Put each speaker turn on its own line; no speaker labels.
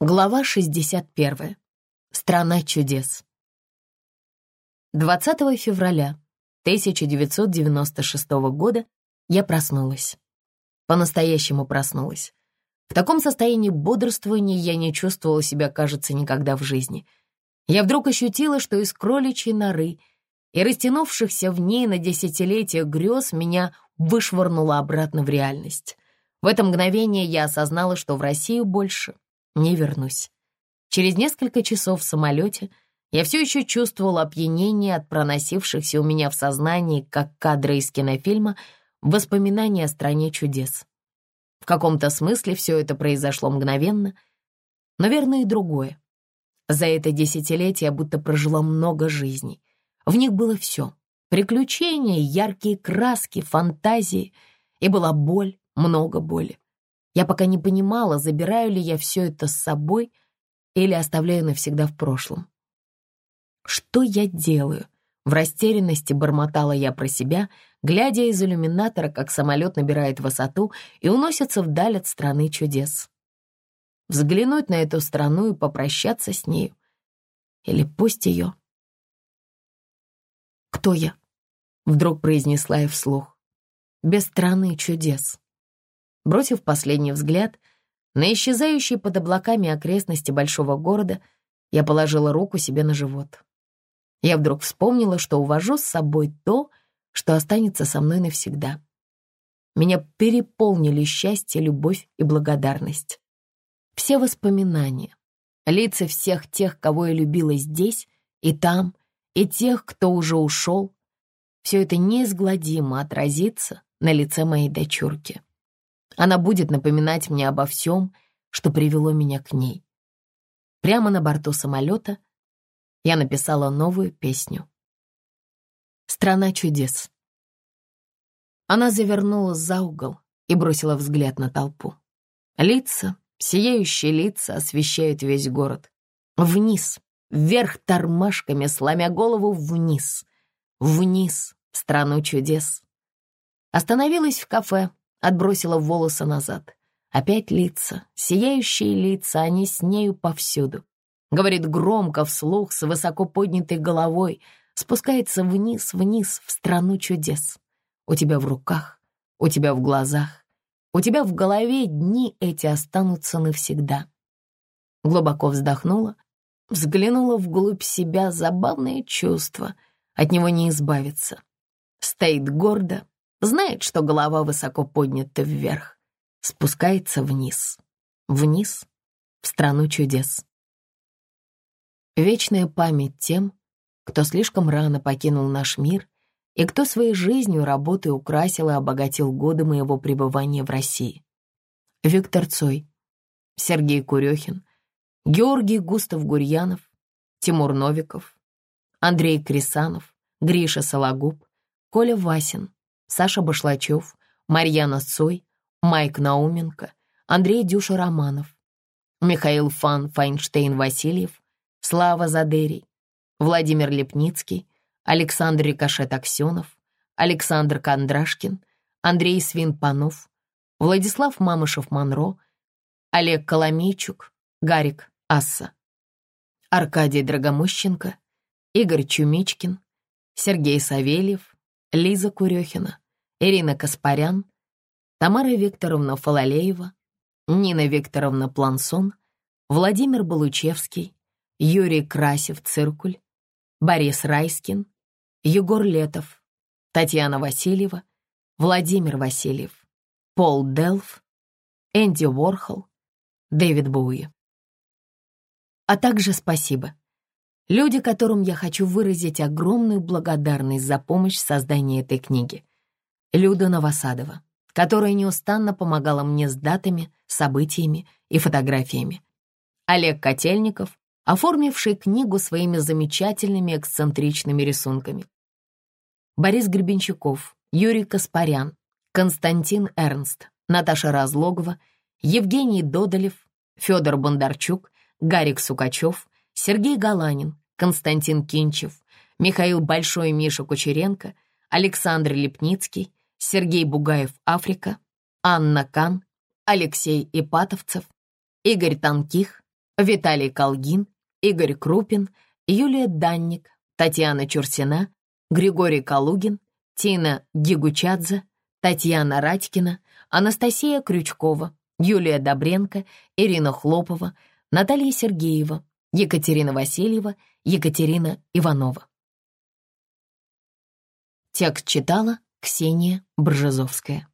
Глава 61. Страна чудес. 20 февраля 1996 года я проснулась. По-настоящему проснулась. В таком состоянии бодрствования я не чувствовала себя, кажется, никогда в жизни. Я вдруг ощутила, что из кроличьей норы и растянувшихся в ней на десятилетия грез меня вышвырнуло обратно в реальность. В это мгновение я осознала, что в Россию больше не вернусь. Через несколько часов в самолете я все еще чувствовала опьянение от проносившихся у меня в сознании, как кадры из кинофильма, воспоминания о стране чудес. В каком-то смысле все это произошло мгновенно, но верно и другое. За это десятилетие я будто прожила много жизней. В них было все — приключения, яркие краски, фантазии, и была боль, много боли. Я пока не понимала, забираю ли я все это с собой или оставляю навсегда в прошлом. Что я делаю? В растерянности бормотала я про себя, глядя из иллюминатора, как самолет набирает высоту и уносится вдаль от страны чудес. Взглянуть на эту страну и попрощаться с нею. Или пусть ее. «Кто я?» — вдруг произнесла я вслух. «Без страны чудес». Бросив последний взгляд на исчезающие под облаками окрестности большого города, я положила руку себе на живот. Я вдруг вспомнила, что увожу с собой то, что останется со мной навсегда. Меня переполнили счастье, любовь и благодарность. Все воспоминания, лица всех тех, кого я любила здесь и там, и тех, кто уже ушел, все это неизгладимо отразится на лице моей дочурки. Она будет напоминать мне обо всем, что привело меня к ней. Прямо на борту самолета я написала новую песню. «Страна чудес». Она завернула за угол и бросила взгляд на толпу. Лица, сияющие лица освещают весь город. Вниз, вверх тормашками, сломя голову вниз. Вниз, в страну чудес. Остановилась в кафе, отбросила волосы назад. Опять лица, сияющие лица, они с нею повсюду. Говорит громко, вслух, с высоко поднятой головой, спускается вниз, вниз, в страну чудес. У тебя в руках, у тебя в глазах, у тебя в голове дни эти останутся навсегда. Глубоко вздохнула, взглянула вглубь себя, забавное чувство, от него не избавиться. Стоит гордо, Знает, что голова высоко поднята вверх, спускается вниз. Вниз, в страну чудес. Вечная память тем, кто слишком рано покинул наш мир и кто своей жизнью, работой украсил и обогатил годы моего пребывания в России. Виктор Цой, Сергей Курехин, Георгий Густав Гурьянов, Тимур Новиков, Андрей Крисанов, Гриша Сологуб, Коля Васин, Саша Башлачев, Марьяна Цой, Майк Науменко, Андрей Дюша Романов, Михаил Фан Файнштейн-Васильев, Слава Задерий, Владимир Лепницкий, Александр Рикошет Аксенов, Александр Кондрашкин, Андрей Свин-Панов, Владислав Мамышев-Монро, Олег Коломейчук, Гарик Асса, Аркадий Драгомощенко, Игорь Чумичкин, Сергей Савельев, Лиза Курехина, Ирина Каспарян, Тамара Викторовна Фалалеева, Нина Викторовна Плансон, Владимир Балучевский, Юрий Красев-Циркуль, Борис Райскин, Егор Летов, Татьяна Васильева, Владимир Васильев, Пол Делф, Энди Уорхол, Дэвид Боуи. А также спасибо Люди, которым я хочу выразить огромную благодарность за помощь в создании этой книги. Люда Новосадова, которая неустанно помогала мне с датами, событиями и фотографиями. Олег Котельников, оформивший книгу своими замечательными эксцентричными рисунками. Борис Гребенщиков, Юрий Каспарян, Константин Эрнст, Наташа Разлогова, Евгений Додолев, Федор Бондарчук, Гарик Сукачев, Сергей Галанин, Константин Кинчев, Михаил Большой Миша Кучеренко, Александр Лепницкий, Сергей Бугаев Африка, Анна Кан, Алексей Ипатовцев, Игорь Танких, Виталий Колгин, Игорь Крупин, Юлия Данник, Татьяна Чурсина, Григорий Калугин, Тина Гигучадзе, Татьяна Радькина, Анастасия Крючкова, Юлия Добренко, Ирина Хлопова, Наталья Сергеева, Екатерина Васильева, Екатерина Иванова. Текст читала Ксения Бржезовская.